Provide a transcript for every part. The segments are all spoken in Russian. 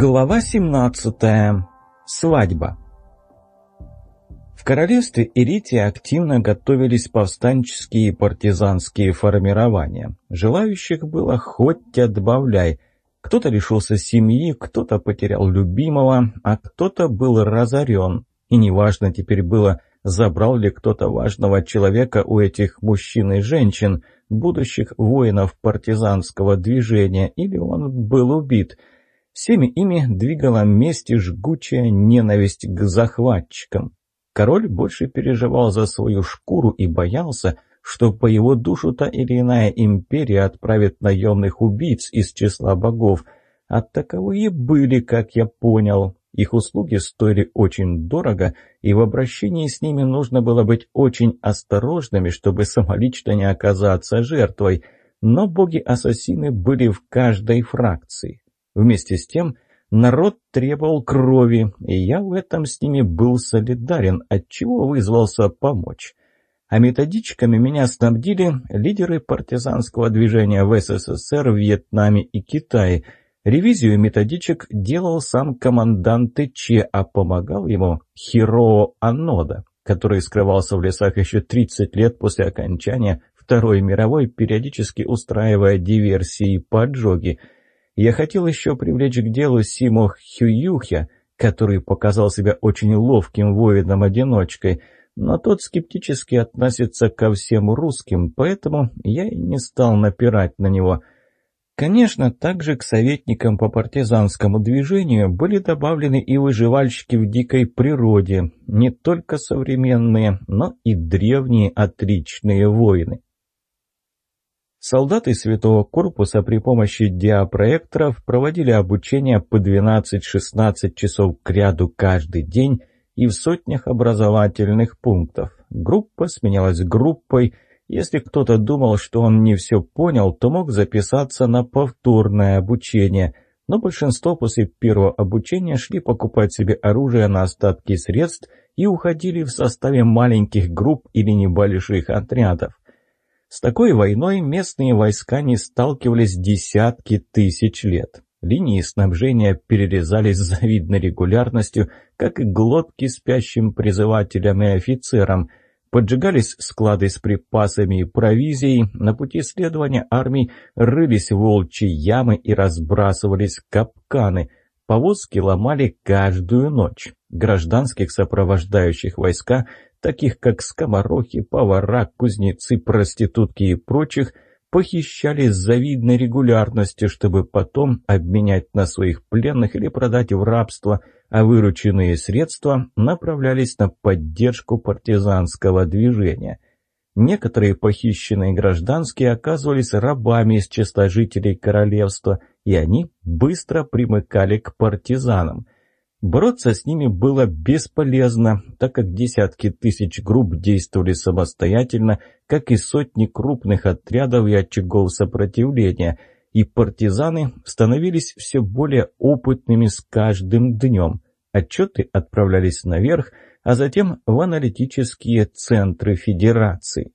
Глава 17. Свадьба. В королевстве Ирития активно готовились повстанческие и партизанские формирования. Желающих было хоть отбавляй. Кто-то лишился семьи, кто-то потерял любимого, а кто-то был разорен. И неважно теперь было, забрал ли кто-то важного человека у этих мужчин и женщин, будущих воинов партизанского движения, или он был убит. Всеми ими двигала месть и жгучая ненависть к захватчикам. Король больше переживал за свою шкуру и боялся, что по его душу та или иная империя отправит наемных убийц из числа богов, а таковые были, как я понял. Их услуги стоили очень дорого, и в обращении с ними нужно было быть очень осторожными, чтобы самолично не оказаться жертвой. Но боги-ассасины были в каждой фракции. Вместе с тем, народ требовал крови, и я в этом с ними был солидарен, отчего вызвался помочь. А методичками меня снабдили лидеры партизанского движения в СССР, Вьетнаме и Китае – Ревизию методичек делал сам командант Че, а помогал ему Хиро Анода, который скрывался в лесах еще 30 лет после окончания Второй мировой, периодически устраивая диверсии и поджоги. Я хотел еще привлечь к делу Симо Хююхя, который показал себя очень ловким воином-одиночкой, но тот скептически относится ко всем русским, поэтому я и не стал напирать на него – Конечно, также к советникам по партизанскому движению были добавлены и выживальщики в дикой природе, не только современные, но и древние отличные воины. Солдаты Святого Корпуса при помощи диапроекторов проводили обучение по 12-16 часов к ряду каждый день и в сотнях образовательных пунктов. Группа сменялась группой – если кто-то думал, что он не все понял, то мог записаться на повторное обучение, но большинство после первого обучения шли покупать себе оружие на остатки средств и уходили в составе маленьких групп или небольших отрядов. С такой войной местные войска не сталкивались десятки тысяч лет. Линии снабжения перерезались с завидной регулярностью, как и глотки спящим призывателям и офицерам – Поджигались склады с припасами и провизией, на пути следования армий рылись волчьи ямы и разбрасывались капканы. Повозки ломали каждую ночь. Гражданских сопровождающих войска, таких как скоморохи, повара, кузнецы, проститутки и прочих, похищали с завидной регулярностью, чтобы потом обменять на своих пленных или продать в рабство – а вырученные средства направлялись на поддержку партизанского движения. Некоторые похищенные гражданские оказывались рабами из числа жителей королевства, и они быстро примыкали к партизанам. Бороться с ними было бесполезно, так как десятки тысяч групп действовали самостоятельно, как и сотни крупных отрядов и очагов сопротивления – и партизаны становились все более опытными с каждым днем. Отчеты отправлялись наверх, а затем в аналитические центры Федерации.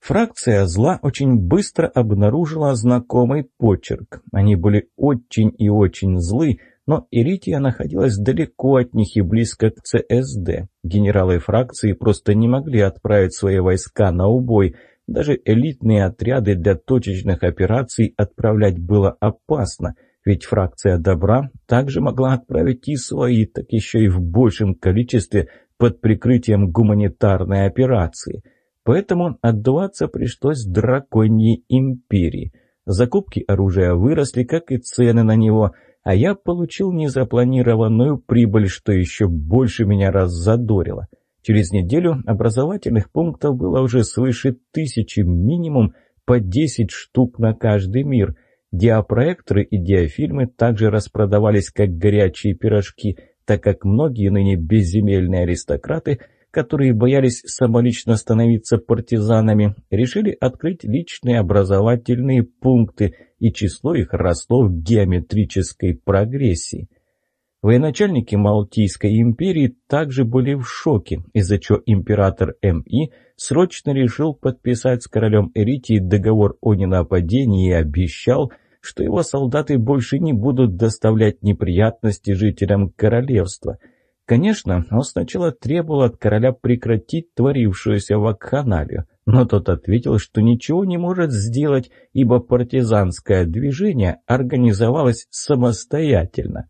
Фракция зла очень быстро обнаружила знакомый почерк. Они были очень и очень злы, но Ирития находилась далеко от них и близко к ЦСД. Генералы фракции просто не могли отправить свои войска на убой, даже элитные отряды для точечных операций отправлять было опасно, ведь фракция добра также могла отправить и свои, так еще и в большем количестве под прикрытием гуманитарной операции. Поэтому отдуваться пришлось драконьей империи. Закупки оружия выросли, как и цены на него, а я получил незапланированную прибыль, что еще больше меня раззадорило – Через неделю образовательных пунктов было уже свыше тысячи, минимум по 10 штук на каждый мир. Диапроекторы и диафильмы также распродавались как горячие пирожки, так как многие ныне безземельные аристократы, которые боялись самолично становиться партизанами, решили открыть личные образовательные пункты, и число их росло в геометрической прогрессии. Военачальники Малтийской империи также были в шоке, из-за чего император М.И. срочно решил подписать с королем Эритии договор о ненападении и обещал, что его солдаты больше не будут доставлять неприятности жителям королевства. Конечно, он сначала требовал от короля прекратить творившуюся вакханалию, но тот ответил, что ничего не может сделать, ибо партизанское движение организовалось самостоятельно.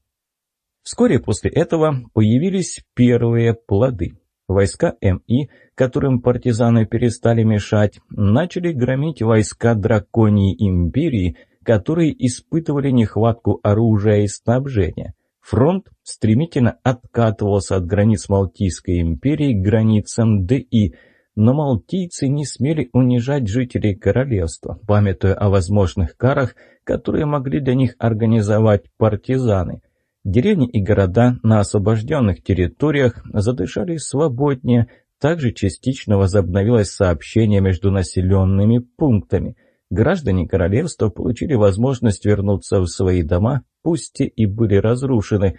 Вскоре после этого появились первые плоды. Войска МИ, которым партизаны перестали мешать, начали громить войска драконьей империи, которые испытывали нехватку оружия и снабжения. Фронт стремительно откатывался от границ Малтийской империи к границам ДИ, но малтийцы не смели унижать жителей королевства, памятуя о возможных карах, которые могли для них организовать партизаны. Деревни и города на освобожденных территориях задышали свободнее, также частично возобновилось сообщение между населенными пунктами. Граждане королевства получили возможность вернуться в свои дома, пусть и были разрушены.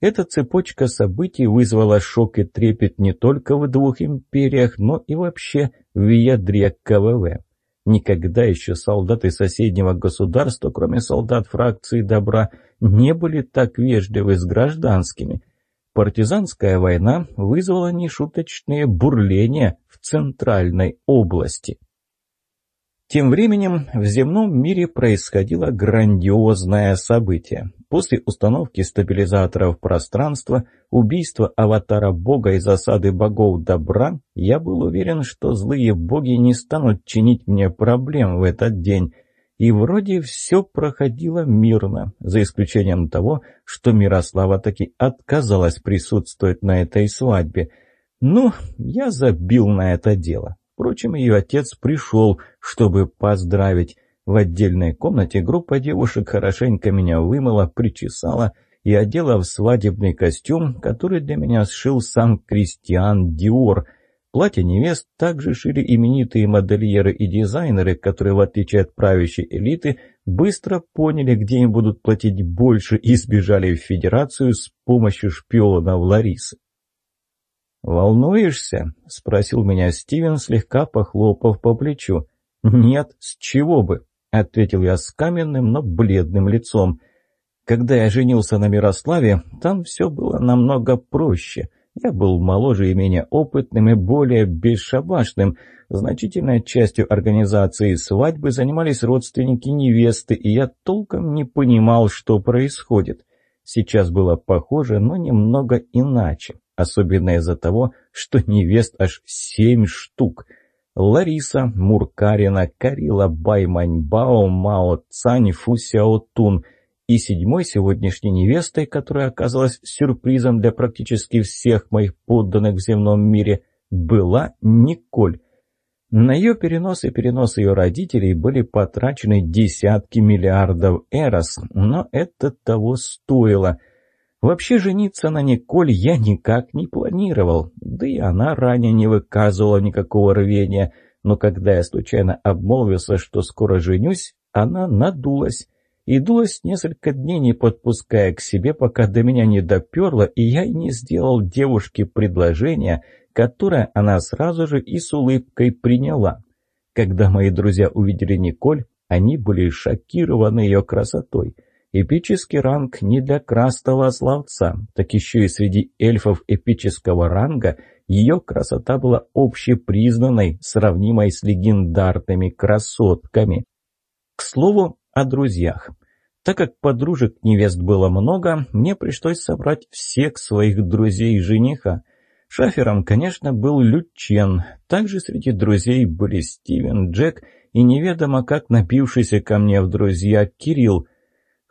Эта цепочка событий вызвала шок и трепет не только в двух империях, но и вообще в ядре КВВ. Никогда еще солдаты соседнего государства, кроме солдат фракции добра, не были так вежливы с гражданскими. Партизанская война вызвала нешуточные бурления в Центральной области. Тем временем в земном мире происходило грандиозное событие. После установки стабилизаторов пространства, убийства аватара бога и засады богов добра, я был уверен, что злые боги не станут чинить мне проблем в этот день. И вроде все проходило мирно, за исключением того, что Мирослава таки отказалась присутствовать на этой свадьбе. Ну, я забил на это дело. Впрочем, ее отец пришел, чтобы поздравить. В отдельной комнате группа девушек хорошенько меня вымыла, причесала и одела в свадебный костюм, который для меня сшил сам Кристиан Диор. Платье невест также шили именитые модельеры и дизайнеры, которые, в отличие от правящей элиты, быстро поняли, где им будут платить больше и сбежали в Федерацию с помощью шпионов Ларисы. «Волнуешься?» — спросил меня Стивен, слегка похлопав по плечу. «Нет, с чего бы?» — ответил я с каменным, но бледным лицом. «Когда я женился на Мирославе, там все было намного проще. Я был моложе и менее опытным и более бесшабашным. Значительной частью организации свадьбы занимались родственники невесты, и я толком не понимал, что происходит. Сейчас было похоже, но немного иначе особенно из-за того, что невест аж семь штук. Лариса, Муркарина, Карила, Байманьбао, Мао, Цань, Фусяотун и седьмой сегодняшней невестой, которая оказалась сюрпризом для практически всех моих подданных в земном мире, была Николь. На ее перенос и перенос ее родителей были потрачены десятки миллиардов эрос, но это того стоило – Вообще жениться на Николь я никак не планировал, да и она ранее не выказывала никакого рвения, но когда я случайно обмолвился, что скоро женюсь, она надулась. И дулась несколько дней, не подпуская к себе, пока до меня не доперла, и я не сделал девушке предложение, которое она сразу же и с улыбкой приняла. Когда мои друзья увидели Николь, они были шокированы ее красотой — Эпический ранг не для крастого словца, так еще и среди эльфов эпического ранга ее красота была общепризнанной, сравнимой с легендарными красотками. К слову о друзьях. Так как подружек невест было много, мне пришлось собрать всех своих друзей жениха. Шафером, конечно, был Лючен. Также среди друзей были Стивен, Джек и неведомо как напившийся ко мне в друзья Кирилл,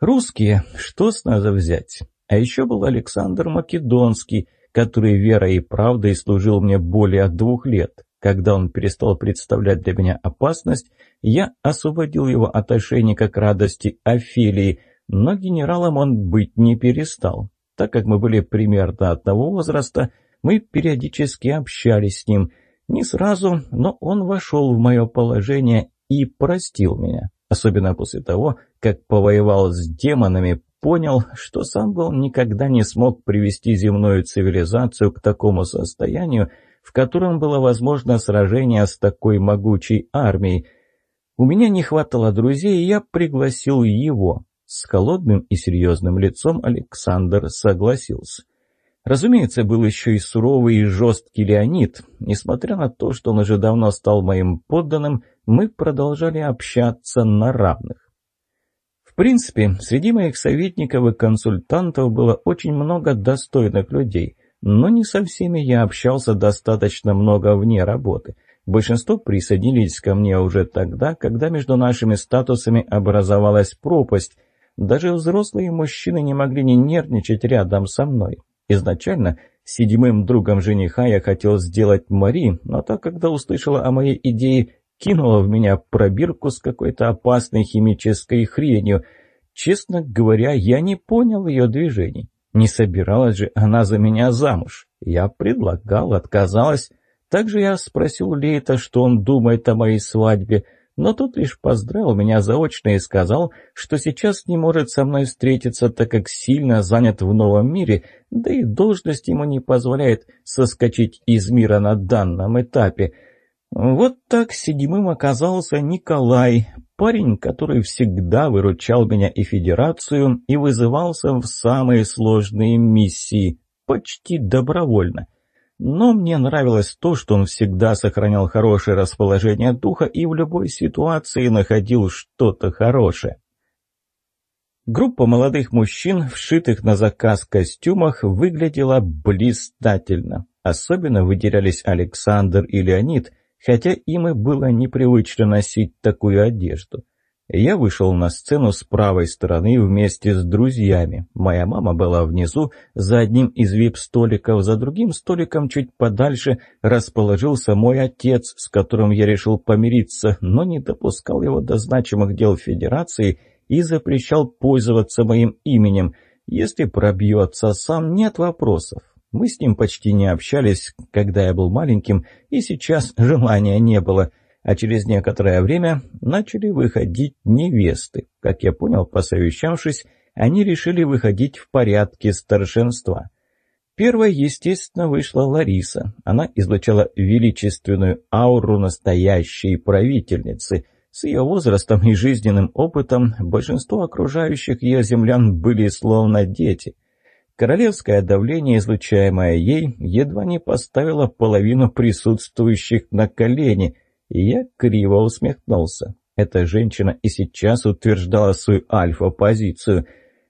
Русские, что с нас взять? А еще был Александр Македонский, который верой и правдой служил мне более двух лет. Когда он перестал представлять для меня опасность, я освободил его от ошейника к радости Офелии, но генералом он быть не перестал. Так как мы были примерно одного возраста, мы периодически общались с ним. Не сразу, но он вошел в мое положение и простил меня. Особенно после того, как повоевал с демонами, понял, что сам был никогда не смог привести земную цивилизацию к такому состоянию, в котором было возможно сражение с такой могучей армией. У меня не хватало друзей, и я пригласил его. С холодным и серьезным лицом Александр согласился. Разумеется, был еще и суровый и жесткий Леонид. Несмотря на то, что он уже давно стал моим подданным, мы продолжали общаться на равных. В принципе, среди моих советников и консультантов было очень много достойных людей, но не со всеми я общался достаточно много вне работы. Большинство присоединились ко мне уже тогда, когда между нашими статусами образовалась пропасть. Даже взрослые мужчины не могли не нервничать рядом со мной. Изначально седьмым другом жениха я хотел сделать Мари, но так, когда услышала о моей идее, кинула в меня пробирку с какой-то опасной химической хренью. Честно говоря, я не понял ее движений. Не собиралась же она за меня замуж. Я предлагал, отказалась. Также я спросил Лейта, что он думает о моей свадьбе – но тот лишь поздравил меня заочно и сказал, что сейчас не может со мной встретиться, так как сильно занят в новом мире, да и должность ему не позволяет соскочить из мира на данном этапе. Вот так седьмым оказался Николай, парень, который всегда выручал меня и Федерацию и вызывался в самые сложные миссии, почти добровольно. Но мне нравилось то, что он всегда сохранял хорошее расположение духа и в любой ситуации находил что-то хорошее. Группа молодых мужчин, вшитых на заказ костюмах, выглядела блистательно. Особенно выделялись Александр и Леонид, хотя им и было непривычно носить такую одежду. Я вышел на сцену с правой стороны вместе с друзьями. Моя мама была внизу, за одним из вип-столиков, за другим столиком чуть подальше расположился мой отец, с которым я решил помириться, но не допускал его до значимых дел Федерации и запрещал пользоваться моим именем. Если пробьется сам, нет вопросов. Мы с ним почти не общались, когда я был маленьким, и сейчас желания не было – а через некоторое время начали выходить невесты. Как я понял, посовещавшись, они решили выходить в порядке старшинства. Первой, естественно, вышла Лариса. Она излучала величественную ауру настоящей правительницы. С ее возрастом и жизненным опытом большинство окружающих ее землян были словно дети. Королевское давление, излучаемое ей, едва не поставило половину присутствующих на колени – я криво усмехнулся. Эта женщина и сейчас утверждала свою альфа-позицию.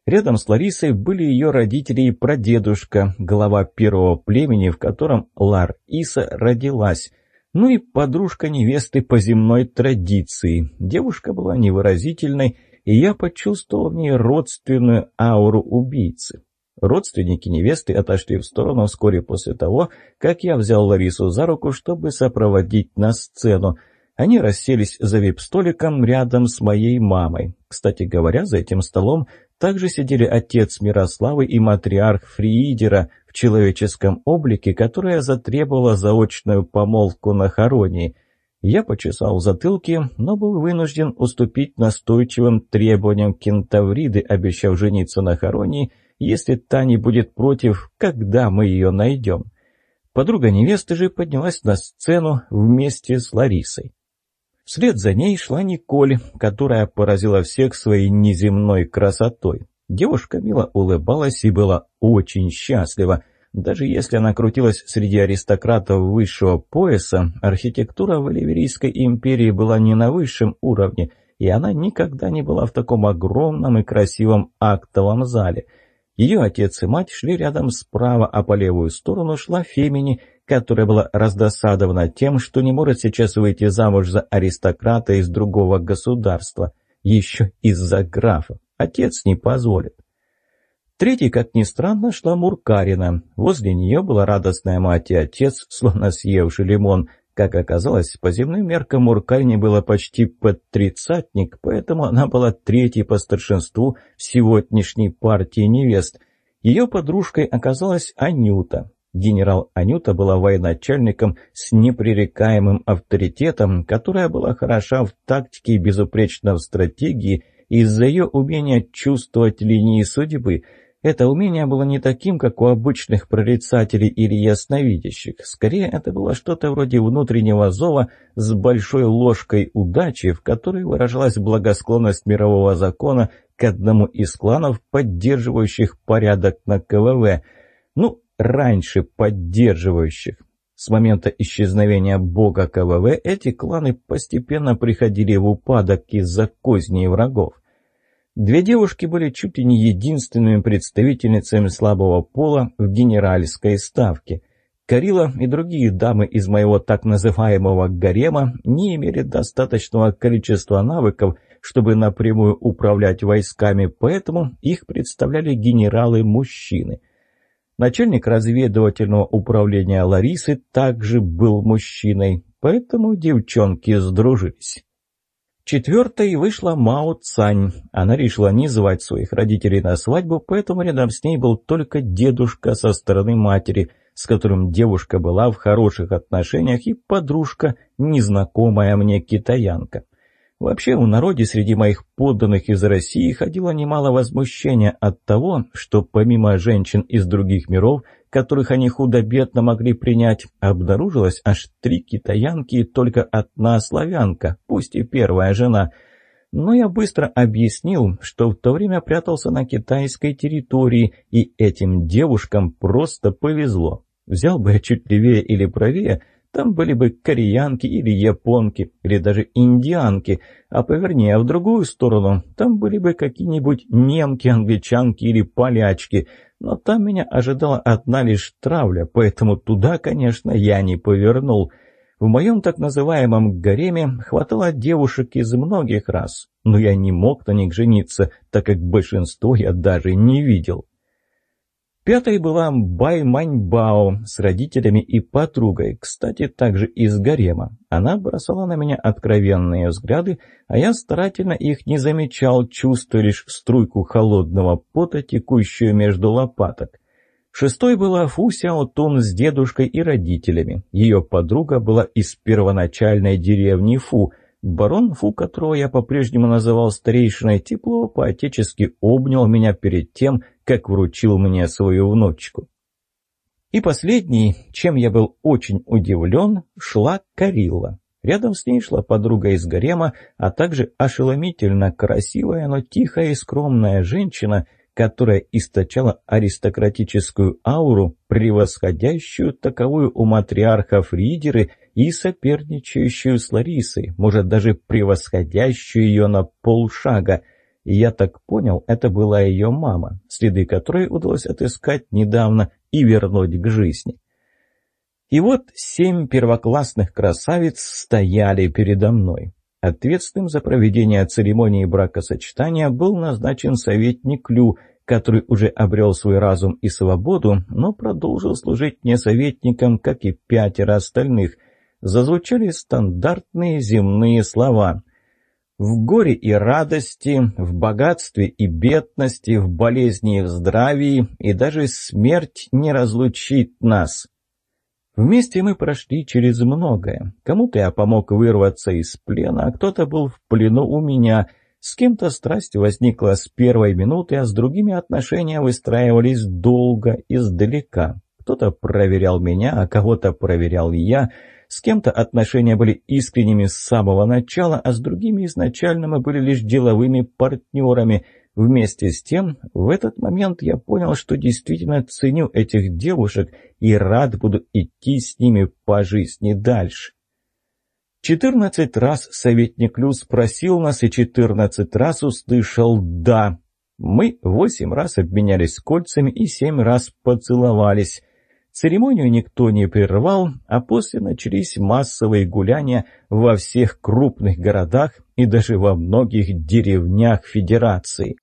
Рядом с Ларисой были ее родители и прадедушка, глава первого племени, в котором Лар Иса родилась. Ну и подружка невесты по земной традиции. Девушка была невыразительной, и я почувствовал в ней родственную ауру убийцы. Родственники невесты отошли в сторону вскоре после того, как я взял Ларису за руку, чтобы сопроводить на сцену. Они расселись за вип-столиком рядом с моей мамой. Кстати говоря, за этим столом также сидели отец Мирославы и матриарх Фриидера в человеческом облике, которая затребовала заочную помолвку на Харонии. Я почесал в затылке, но был вынужден уступить настойчивым требованиям кентавриды, обещав жениться на Харонии, если та не будет против, когда мы ее найдем. Подруга невесты же поднялась на сцену вместе с Ларисой. Вслед за ней шла Николь, которая поразила всех своей неземной красотой. Девушка мило улыбалась и была очень счастлива. Даже если она крутилась среди аристократов высшего пояса, архитектура в Эливерийской империи была не на высшем уровне, и она никогда не была в таком огромном и красивом актовом зале – ее отец и мать шли рядом справа, а по левую сторону шла Фемини, которая была раздосадована тем, что не может сейчас выйти замуж за аристократа из другого государства. Еще из-за графа. Отец не позволит. Третий, как ни странно, шла Муркарина. Возле нее была радостная мать и отец, словно съевший лимон. Как оказалось, по земным меркам Муркальне было почти под тридцатник, поэтому она была третьей по старшинству в сегодняшней партии невест. Ее подружкой оказалась Анюта. Генерал Анюта была военачальником с непререкаемым авторитетом, которая была хороша в тактике и безупречна в стратегии из-за ее умения чувствовать линии судьбы – Это умение было не таким, как у обычных прорицателей или ясновидящих. Скорее, это было что-то вроде внутреннего зова с большой ложкой удачи, в которой выражалась благосклонность мирового закона к одному из кланов, поддерживающих порядок на КВВ. Ну, раньше поддерживающих. С момента исчезновения бога КВВ эти кланы постепенно приходили в упадок из-за козней врагов. Две девушки были чуть ли не единственными представительницами слабого пола в генеральской ставке. Карила и другие дамы из моего так называемого гарема не имели достаточного количества навыков, чтобы напрямую управлять войсками, поэтому их представляли генералы-мужчины. Начальник разведывательного управления Ларисы также был мужчиной, поэтому девчонки сдружились. Четвертой вышла Мао Цань. Она решила не звать своих родителей на свадьбу, поэтому рядом с ней был только дедушка со стороны матери, с которым девушка была в хороших отношениях, и подружка, незнакомая мне китаянка. Вообще, в народе среди моих подданных из России ходило немало возмущения от того, что помимо женщин из других миров – которых они худо-бедно могли принять, обнаружилось аж три китаянки и только одна славянка, пусть и первая жена. Но я быстро объяснил, что в то время прятался на китайской территории, и этим девушкам просто повезло. Взял бы я чуть левее или правее, там были бы кореянки или японки, или даже индианки, а повернее в другую сторону, там были бы какие-нибудь немки, англичанки или полячки – но там меня ожидала одна лишь травля, поэтому туда, конечно, я не повернул. В моем так называемом гареме хватало девушек из многих раз, но я не мог на них жениться, так как большинство я даже не видел. Пятой была Бай Маньбао с родителями и подругой, кстати, также из гарема. Она бросала на меня откровенные взгляды, а я старательно их не замечал, чувствуя лишь струйку холодного пота, текущую между лопаток. Шестой была Фу Сяо Тун с дедушкой и родителями. Ее подруга была из первоначальной деревни Фу. Барон Фу, которого я по-прежнему называл старейшиной, тепло по-отечески обнял меня перед тем, как вручил мне свою внучку. И последний, чем я был очень удивлен, шла Карилла. Рядом с ней шла подруга из гарема, а также ошеломительно красивая, но тихая и скромная женщина, которая источала аристократическую ауру, превосходящую таковую у матриархов Ридеры и соперничающую с Ларисой, может даже превосходящую ее на полшага – я так понял, это была ее мама, следы которой удалось отыскать недавно и вернуть к жизни. И вот семь первоклассных красавиц стояли передо мной. Ответственным за проведение церемонии бракосочетания был назначен советник Лю, который уже обрел свой разум и свободу, но продолжил служить не советником, как и пятеро остальных. Зазвучали стандартные земные слова в горе и радости, в богатстве и бедности, в болезни и в здравии, и даже смерть не разлучит нас. Вместе мы прошли через многое. Кому-то я помог вырваться из плена, а кто-то был в плену у меня. С кем-то страсть возникла с первой минуты, а с другими отношения выстраивались долго, издалека. Кто-то проверял меня, а кого-то проверял я — с кем-то отношения были искренними с самого начала, а с другими изначально мы были лишь деловыми партнерами. Вместе с тем, в этот момент я понял, что действительно ценю этих девушек и рад буду идти с ними по жизни дальше. Четырнадцать раз советник Лю спросил нас и четырнадцать раз услышал «да». Мы восемь раз обменялись кольцами и семь раз поцеловались. Церемонию никто не прервал, а после начались массовые гуляния во всех крупных городах и даже во многих деревнях Федерации.